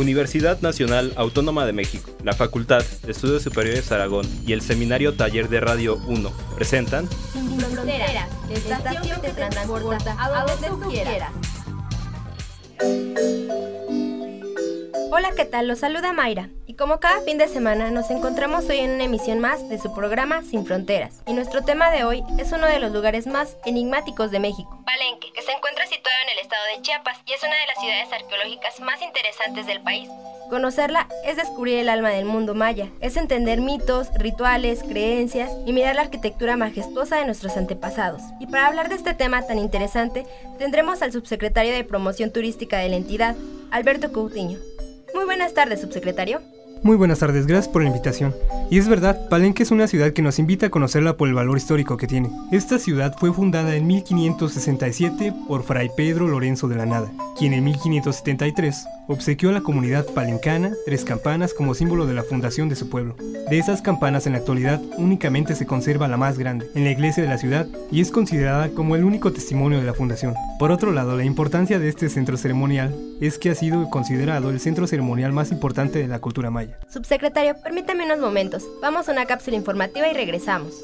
Universidad Nacional Autónoma de México, la Facultad de Estudios Superiores Aragón y el Seminario Taller de Radio 1 presentan que transporta. Hola, ¿qué tal? Los saluda Mayra. Y como cada fin de semana, nos encontramos hoy en una emisión más de su programa Sin Fronteras. Y nuestro tema de hoy es uno de los lugares más enigmáticos de México. Palenque, que se encuentra situado en el estado de Chiapas y es una de las ciudades arqueológicas más interesantes del país. Conocerla es descubrir el alma del mundo maya, es entender mitos, rituales, creencias y mirar la arquitectura majestuosa de nuestros antepasados. Y para hablar de este tema tan interesante, tendremos al subsecretario de Promoción Turística de la entidad, Alberto Coutinho. Buenas tardes, subsecretario. Muy buenas tardes, gracias por la invitación. Y es verdad, Palenque es una ciudad que nos invita a conocerla por el valor histórico que tiene. Esta ciudad fue fundada en 1567 por Fray Pedro Lorenzo de la Nada, quien en 1573 obsequió a la comunidad palencana tres campanas como símbolo de la fundación de su pueblo. De esas campanas en la actualidad únicamente se conserva la más grande, en la iglesia de la ciudad, y es considerada como el único testimonio de la fundación. Por otro lado, la importancia de este centro ceremonial es que ha sido considerado el centro ceremonial más importante de la cultura maya. Subsecretario, permítame unos momentos. Vamos a una cápsula informativa y regresamos.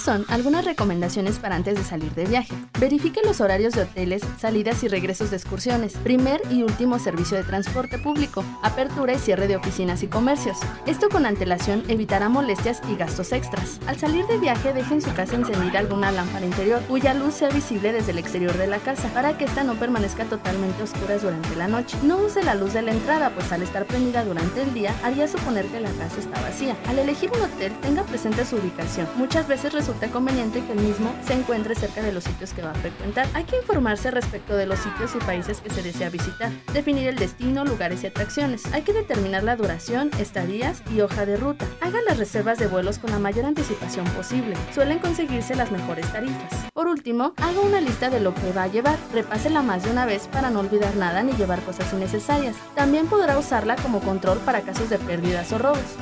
Son algunas recomendaciones para antes de salir de viaje. Verifique los horarios de hoteles, salidas y regresos de excursiones, primer y último servicio de transporte público, apertura y cierre de oficinas y comercios. Esto con antelación evitará molestias y gastos extras. Al salir de viaje, deje en su casa encendida alguna lámpara interior cuya luz sea visible desde el exterior de la casa para que ésta no permanezca totalmente oscura durante la noche. No use la luz de la entrada, pues al estar prendida durante el día haría suponer que la casa está vacía. Al elegir un hotel, tenga presente su ubicación. Muchas veces resulta conveniente que el mismo se encuentre cerca de los sitios que va a frecuentar. Hay que informarse respecto de los sitios y países que se desea visitar, definir el destino, lugares y atracciones. Hay que determinar la duración, estadías y hoja de ruta. Haga las reservas de vuelos con la mayor anticipación posible. Suelen conseguirse las mejores tarifas. Por último, haga una lista de lo que va a llevar. Repásela más de una vez para no olvidar nada ni llevar cosas innecesarias. También podrá usarla como control para casos de pérdidas o robos.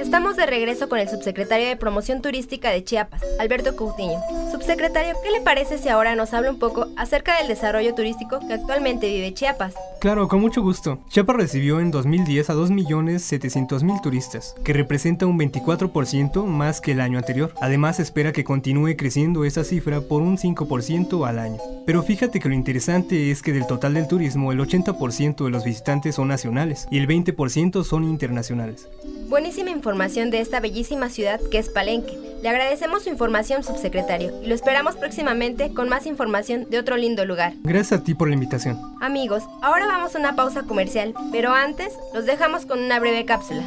Estamos de regreso con el subsecretario de Promoción Turística de Chiapas, Alberto Coutinho. Subsecretario, ¿qué le parece si ahora nos habla un poco acerca del desarrollo turístico que actualmente vive Chiapas? Claro, con mucho gusto. Chiapas recibió en 2010 a 2.700.000 turistas, que representa un 24% más que el año anterior. Además, se espera que continúe creciendo esa cifra por un 5% al año. Pero fíjate que lo interesante es que del total del turismo, el 80% de los visitantes son nacionales y el 20% son internacionales. Buenísima información de esta bellísima ciudad que es Palenque. Le agradecemos su información, subsecretario, y lo esperamos próximamente con más información de otro lindo lugar. Gracias a ti por la invitación. Amigos, ahora vamos a una pausa comercial, pero antes los dejamos con una breve cápsula.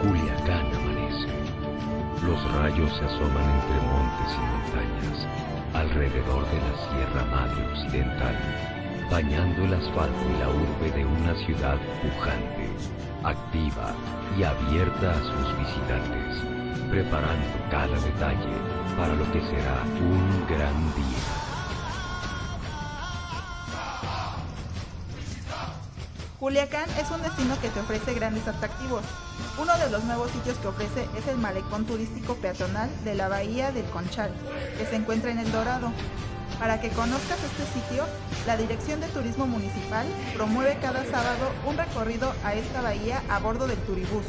Culiacán. Los rayos se asoman entre montes y montañas, alrededor de la Sierra Madre Occidental, bañando el asfalto y la urbe de una ciudad pujante, activa y abierta a sus visitantes, preparando cada detalle para lo que será un gran día. Culiacán es un destino que te ofrece grandes atractivos. Uno de los nuevos sitios que ofrece es el malecón turístico peatonal de la Bahía del Conchal, que se encuentra en El Dorado. Para que conozcas este sitio, la Dirección de Turismo Municipal promueve cada sábado un recorrido a esta bahía a bordo del turibús.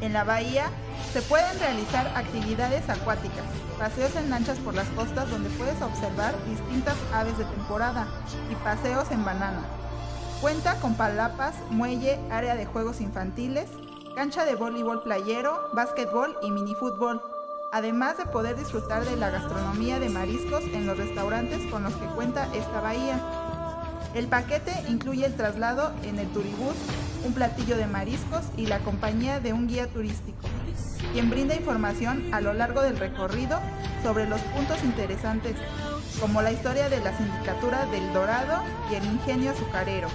En la bahía se pueden realizar actividades acuáticas, paseos en lanchas por las costas donde puedes observar distintas aves de temporada y paseos en banana. Cuenta con palapas, muelle, área de juegos infantiles, cancha de voleibol playero, básquetbol y minifútbol, además de poder disfrutar de la gastronomía de mariscos en los restaurantes con los que cuenta esta bahía. El paquete incluye el traslado en el turibús, un platillo de mariscos y la compañía de un guía turístico, quien brinda información a lo largo del recorrido sobre los puntos interesantes, como la historia de la sindicatura del Dorado y el ingenio azucarero.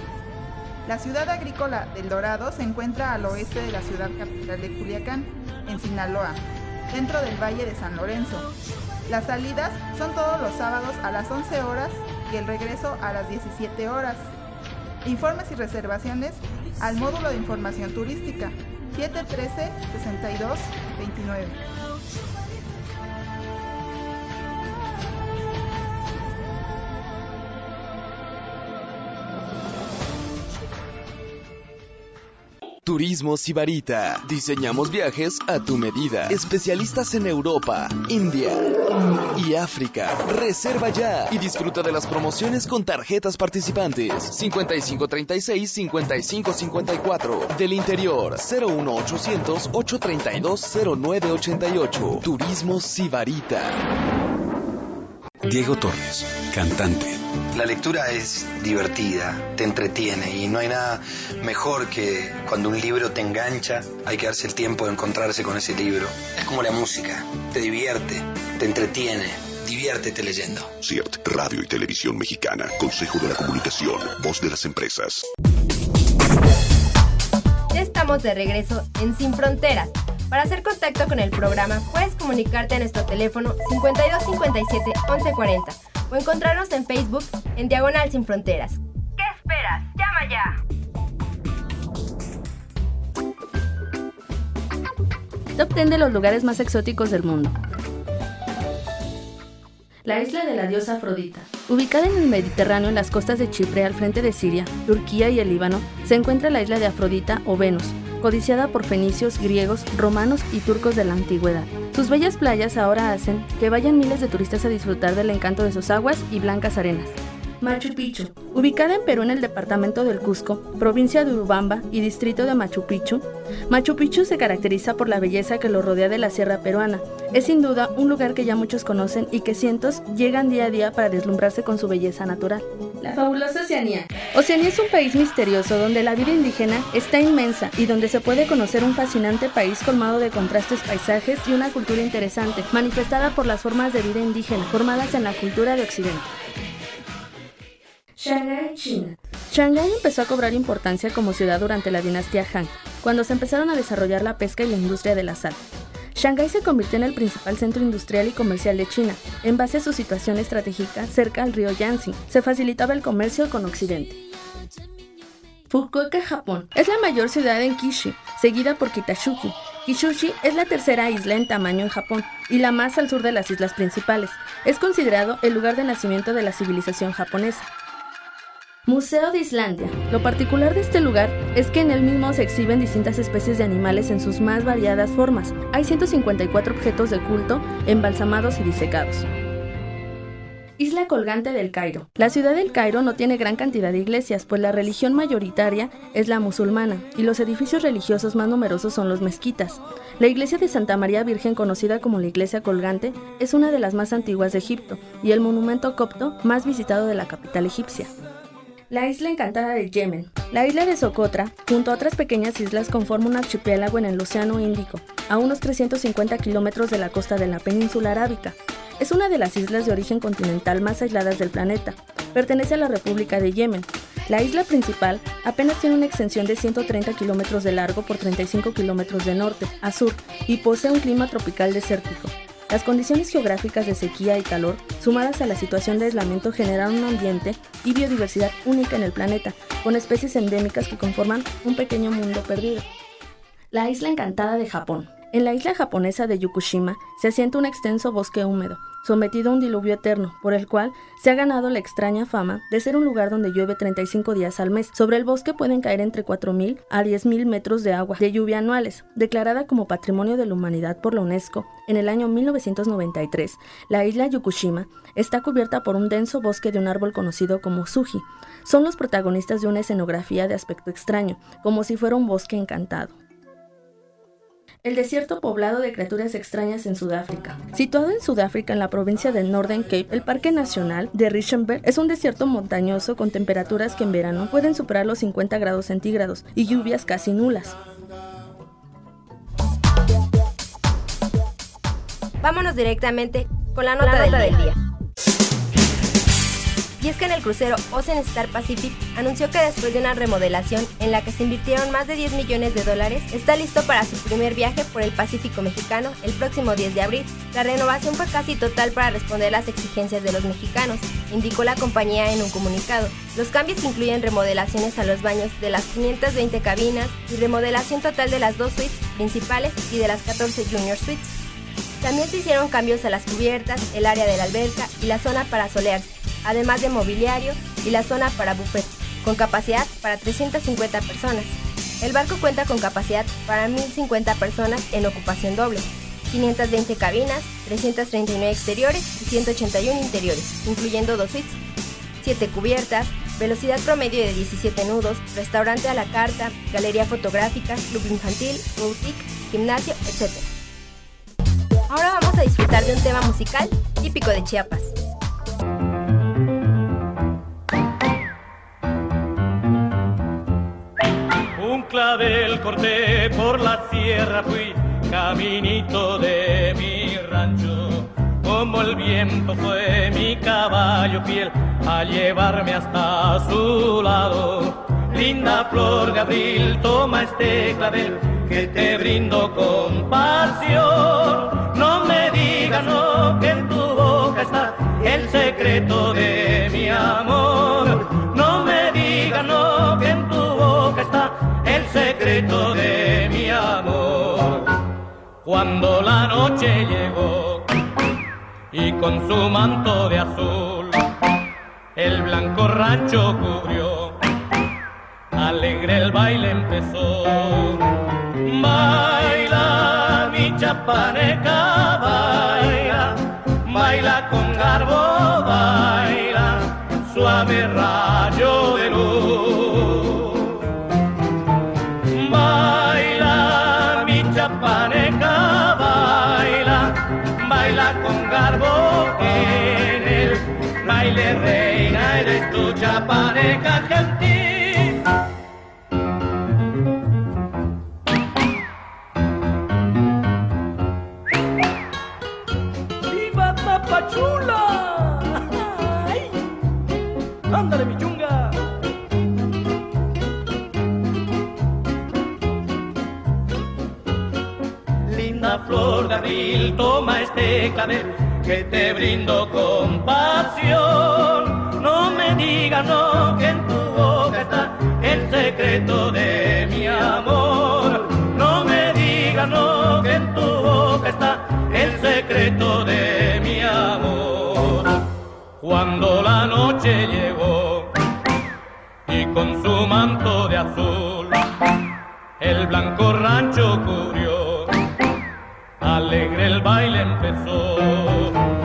La ciudad agrícola del Dorado se encuentra al oeste de la ciudad capital de Culiacán, en Sinaloa, dentro del Valle de San Lorenzo. Las salidas son todos los sábados a las 11 horas y el regreso a las 17 horas. Informes y reservaciones al módulo de información turística 713 62 29. Turismo Sibarita. Diseñamos viajes a tu medida. Especialistas en Europa, India y África. Reserva ya y disfruta de las promociones con tarjetas participantes. 5536-5554. Del interior, 01800 832 0988. Turismo Sibarita. Diego Torres, cantante. La lectura es divertida, te entretiene y no hay nada mejor que cuando un libro te engancha, hay que darse el tiempo de encontrarse con ese libro. Es como la música, te divierte, te entretiene, diviértete leyendo. CIRT, Radio y Televisión Mexicana, Consejo de la Comunicación, Voz de las Empresas. Ya estamos de regreso en Sin Fronteras. Para hacer contacto con el programa, puedes comunicarte a nuestro teléfono 5257 1140 o encontrarnos en Facebook en Diagonal Sin Fronteras. ¿Qué esperas? ¡Llama ya! Top 10 de los lugares más exóticos del mundo. La isla de la diosa Afrodita. Ubicada en el Mediterráneo en las costas de Chipre al frente de Siria, Turquía y el Líbano, se encuentra la isla de Afrodita o Venus, codiciada por fenicios, griegos, romanos y turcos de la antigüedad. Sus bellas playas ahora hacen que vayan miles de turistas a disfrutar del encanto de sus aguas y blancas arenas. Machu Picchu. Ubicada en Perú en el departamento del Cusco, provincia de Urubamba y distrito de Machu Picchu, Machu Picchu se caracteriza por la belleza que lo rodea de la sierra peruana. Es sin duda un lugar que ya muchos conocen y que cientos llegan día a día para deslumbrarse con su belleza natural. La fabulosa Oceanía. Oceanía es un país misterioso donde la vida indígena está inmensa y donde se puede conocer un fascinante país colmado de contrastes paisajes y una cultura interesante, manifestada por las formas de vida indígena formadas en la cultura de Occidente. Shanghái, China. Shanghái empezó a cobrar importancia como ciudad durante la dinastía Han, cuando se empezaron a desarrollar la pesca y la industria de la sal. Shanghái se convirtió en el principal centro industrial y comercial de China. En base a su situación estratégica cerca al río Yangtze, se facilitaba el comercio con Occidente. Fukuoka, Japón. Es la mayor ciudad en Kishi, seguida por Kitashuki. Kishushi es la tercera isla en tamaño en Japón y la más al sur de las islas principales. Es considerado el lugar de nacimiento de la civilización japonesa. Museo de Islandia. Lo particular de este lugar es que en él mismo se exhiben distintas especies de animales en sus más variadas formas. Hay 154 objetos de culto, embalsamados y disecados. Isla colgante del Cairo. La ciudad del Cairo no tiene gran cantidad de iglesias, pues la religión mayoritaria es la musulmana, y los edificios religiosos más numerosos son los mezquitas. La iglesia de Santa María Virgen, conocida como la iglesia colgante, es una de las más antiguas de Egipto, y el monumento copto más visitado de la capital egipcia. La isla encantada de Yemen. La isla de Socotra, junto a otras pequeñas islas, conforma un archipiélago en el Océano Índico, a unos 350 kilómetros de la costa de la península arábica. Es una de las islas de origen continental más aisladas del planeta. Pertenece a la República de Yemen. La isla principal apenas tiene una extensión de 130 kilómetros de largo por 35 kilómetros de norte a sur y posee un clima tropical desértico. Las condiciones geográficas de sequía y calor, sumadas a la situación de aislamiento, generan un ambiente y biodiversidad única en el planeta, con especies endémicas que conforman un pequeño mundo perdido. La isla encantada de Japón. En la isla japonesa de Yukushima se asienta un extenso bosque húmedo, sometido a un diluvio eterno, por el cual se ha ganado la extraña fama de ser un lugar donde llueve 35 días al mes. Sobre el bosque pueden caer entre 4.000 a 10.000 metros de agua de lluvia anuales. Declarada como Patrimonio de la Humanidad por la UNESCO en el año 1993, la isla Yukushima está cubierta por un denso bosque de un árbol conocido como Suji. Son los protagonistas de una escenografía de aspecto extraño, como si fuera un bosque encantado el desierto poblado de criaturas extrañas en Sudáfrica. Situado en Sudáfrica, en la provincia del Northern Cape, el Parque Nacional de Richenberg es un desierto montañoso con temperaturas que en verano pueden superar los 50 grados centígrados y lluvias casi nulas. Vámonos directamente con la nota, del, día. El crucero Ocean Star Pacific anunció que después de una remodelación en la que se invirtieron más de 10 millones de dólares, está listo para su primer viaje por el Pacífico mexicano el próximo 10 de abril. La renovación fue casi total para responder las exigencias de los mexicanos, indicó la compañía en un comunicado. Los cambios incluyen remodelaciones a los baños de las 520 cabinas y remodelación total de las dos suites principales y de las 14 junior suites. También se hicieron cambios a las cubiertas, el área de la alberca y la zona para solearse, además de mobiliario y la zona para buffet, con capacidad para 350 personas. El barco cuenta con capacidad para 1.050 personas en ocupación doble, 520 cabinas, 339 exteriores y 181 interiores, incluyendo dos suites, 7 cubiertas, velocidad promedio de 17 nudos, restaurante a la carta, galería fotográfica, club infantil, boutique, gimnasio, etc. Ahora vamos a disfrutar de un tema musical típico de Chiapas. Clavel corté por la sierra, fui caminito de mi rancho. Como el viento fue mi caballo fiel a llevarme hasta su lado. Linda flor de abril, toma este clavel que te brindo con pasión. No me digas no, que en tu boca está el secreto de de mi amor. Cuando la noche llegó y con su manto de azul el blanco rancho cubrió, alegre el baile empezó. Baila mi chapaneca, baila, baila con garbo, baila, suave rayo Mi chapaneca, baila, baila con garbo en el baile reina, eres tu chapaneca gentil. Flor de abril, toma este clavel que te brindo con pasión. No me digas no, que en tu boca está el secreto de mi amor. No me digas no, que en tu boca está el secreto de mi amor. Cuando la noche llegó y con su manto de azul el blanco rancho cubrió, alegre el baile empezó.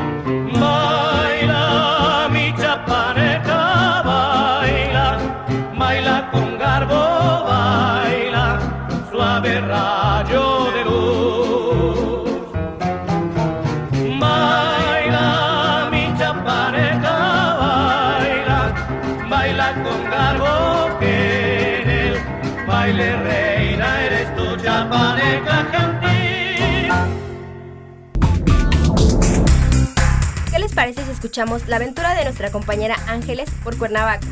Escuchamos la aventura de nuestra compañera Ángeles por Cuernavaca?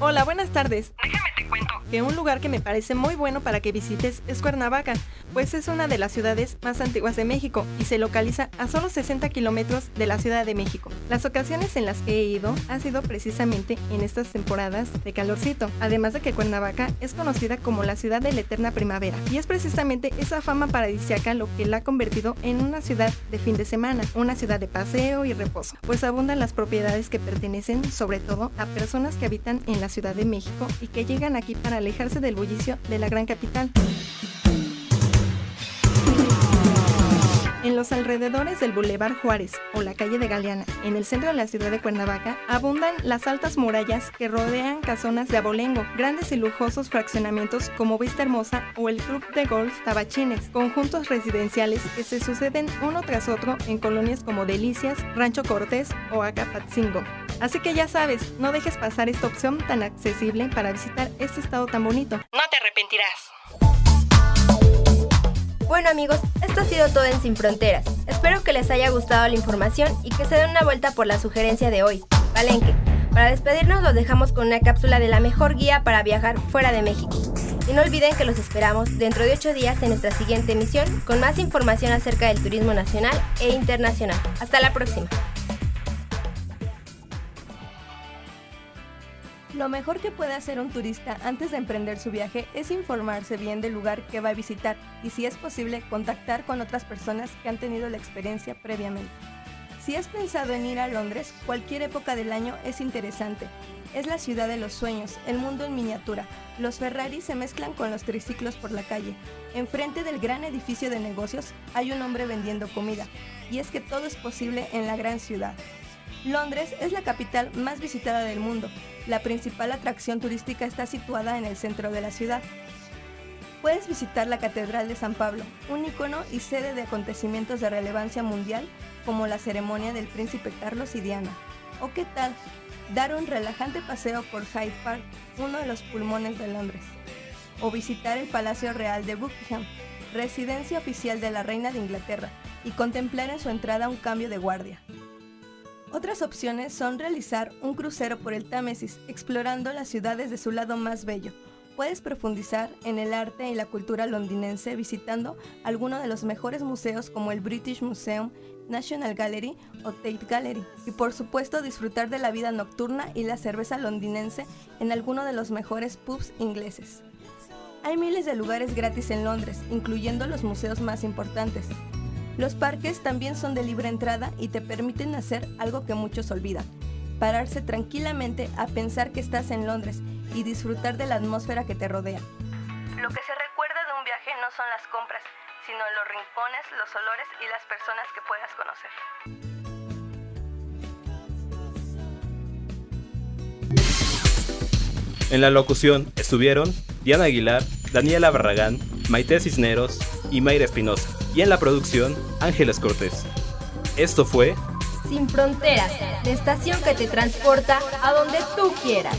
Hola, buenas tardes. Déjame te cuento que un lugar que me parece muy bueno para que visites es Cuernavaca, pues es una de las ciudades más antiguas de México y se localiza a solo 60 kilómetros de la Ciudad de México. Las ocasiones en las que he ido han sido precisamente en estas temporadas de calorcito, además de que Cuernavaca es conocida como la ciudad de la eterna primavera y es precisamente esa fama paradisiaca lo que la ha convertido en una ciudad de fin de semana, una ciudad de paseo y reposo, pues abundan las propiedades que pertenecen sobre todo a personas que habitan en la Ciudad de México y que llegan aquí para alejarse del bullicio de la gran capital. En los alrededores del Boulevard Juárez o la calle de Galeana, en el centro de la ciudad de Cuernavaca, abundan las altas murallas que rodean casonas de abolengo, grandes y lujosos fraccionamientos como Vista Hermosa o el Club de Golf Tabachines, conjuntos residenciales que se suceden uno tras otro en colonias como Delicias, Rancho Cortés o Acapatzingo. Así que ya sabes, no dejes pasar esta opción tan accesible para visitar este estado tan bonito. No te arrepentirás. Bueno amigos, esto ha sido todo en Sin Fronteras. Espero que les haya gustado la información y que se den una vuelta por la sugerencia de hoy, Palenque. Para despedirnos los dejamos con una cápsula de la mejor guía para viajar fuera de México. Y no olviden que los esperamos dentro de 8 días en nuestra siguiente emisión con más información acerca del turismo nacional e internacional. Hasta la próxima. Lo mejor que puede hacer un turista antes de emprender su viaje es informarse bien del lugar que va a visitar y si es posible contactar con otras personas que han tenido la experiencia previamente. Si has pensado en ir a Londres, cualquier época del año es interesante. Es la ciudad de los sueños, el mundo en miniatura. Los Ferrari se mezclan con los triciclos por la calle. Enfrente del gran edificio de negocios hay un hombre vendiendo comida. Y es que todo es posible en la gran ciudad. Londres es la capital más visitada del mundo. La principal atracción turística está situada en el centro de la ciudad. Puedes visitar la Catedral de San Pablo, un icono y sede de acontecimientos de relevancia mundial como la ceremonia del príncipe Carlos y Diana. ¿O qué tal? Dar un relajante paseo por Hyde Park, uno de los pulmones de Londres. O visitar el Palacio Real de Buckingham, residencia oficial de la Reina de Inglaterra, y contemplar en su entrada un cambio de guardia. Otras opciones son realizar un crucero por el Támesis, explorando las ciudades de su lado más bello. Puedes profundizar en el arte y la cultura londinense visitando alguno de los mejores museos como el British Museum, National Gallery o Tate Gallery. Y por supuesto disfrutar de la vida nocturna y la cerveza londinense en alguno de los mejores pubs ingleses. Hay miles de lugares gratis en Londres, incluyendo los museos más importantes. Los parques también son de libre entrada y te permiten hacer algo que muchos olvidan, pararse tranquilamente a pensar que estás en Londres y disfrutar de la atmósfera que te rodea. Lo que se recuerda de un viaje no son las compras, sino los rincones, los olores y las personas que puedas conocer. En la locución estuvieron Diana Aguilar, Daniela Barragán, Maite Cisneros y Mayra Espinosa. Y en la producción, Ángeles Cortés. Esto fue Sin Fronteras, la estación que te transporta a donde tú quieras.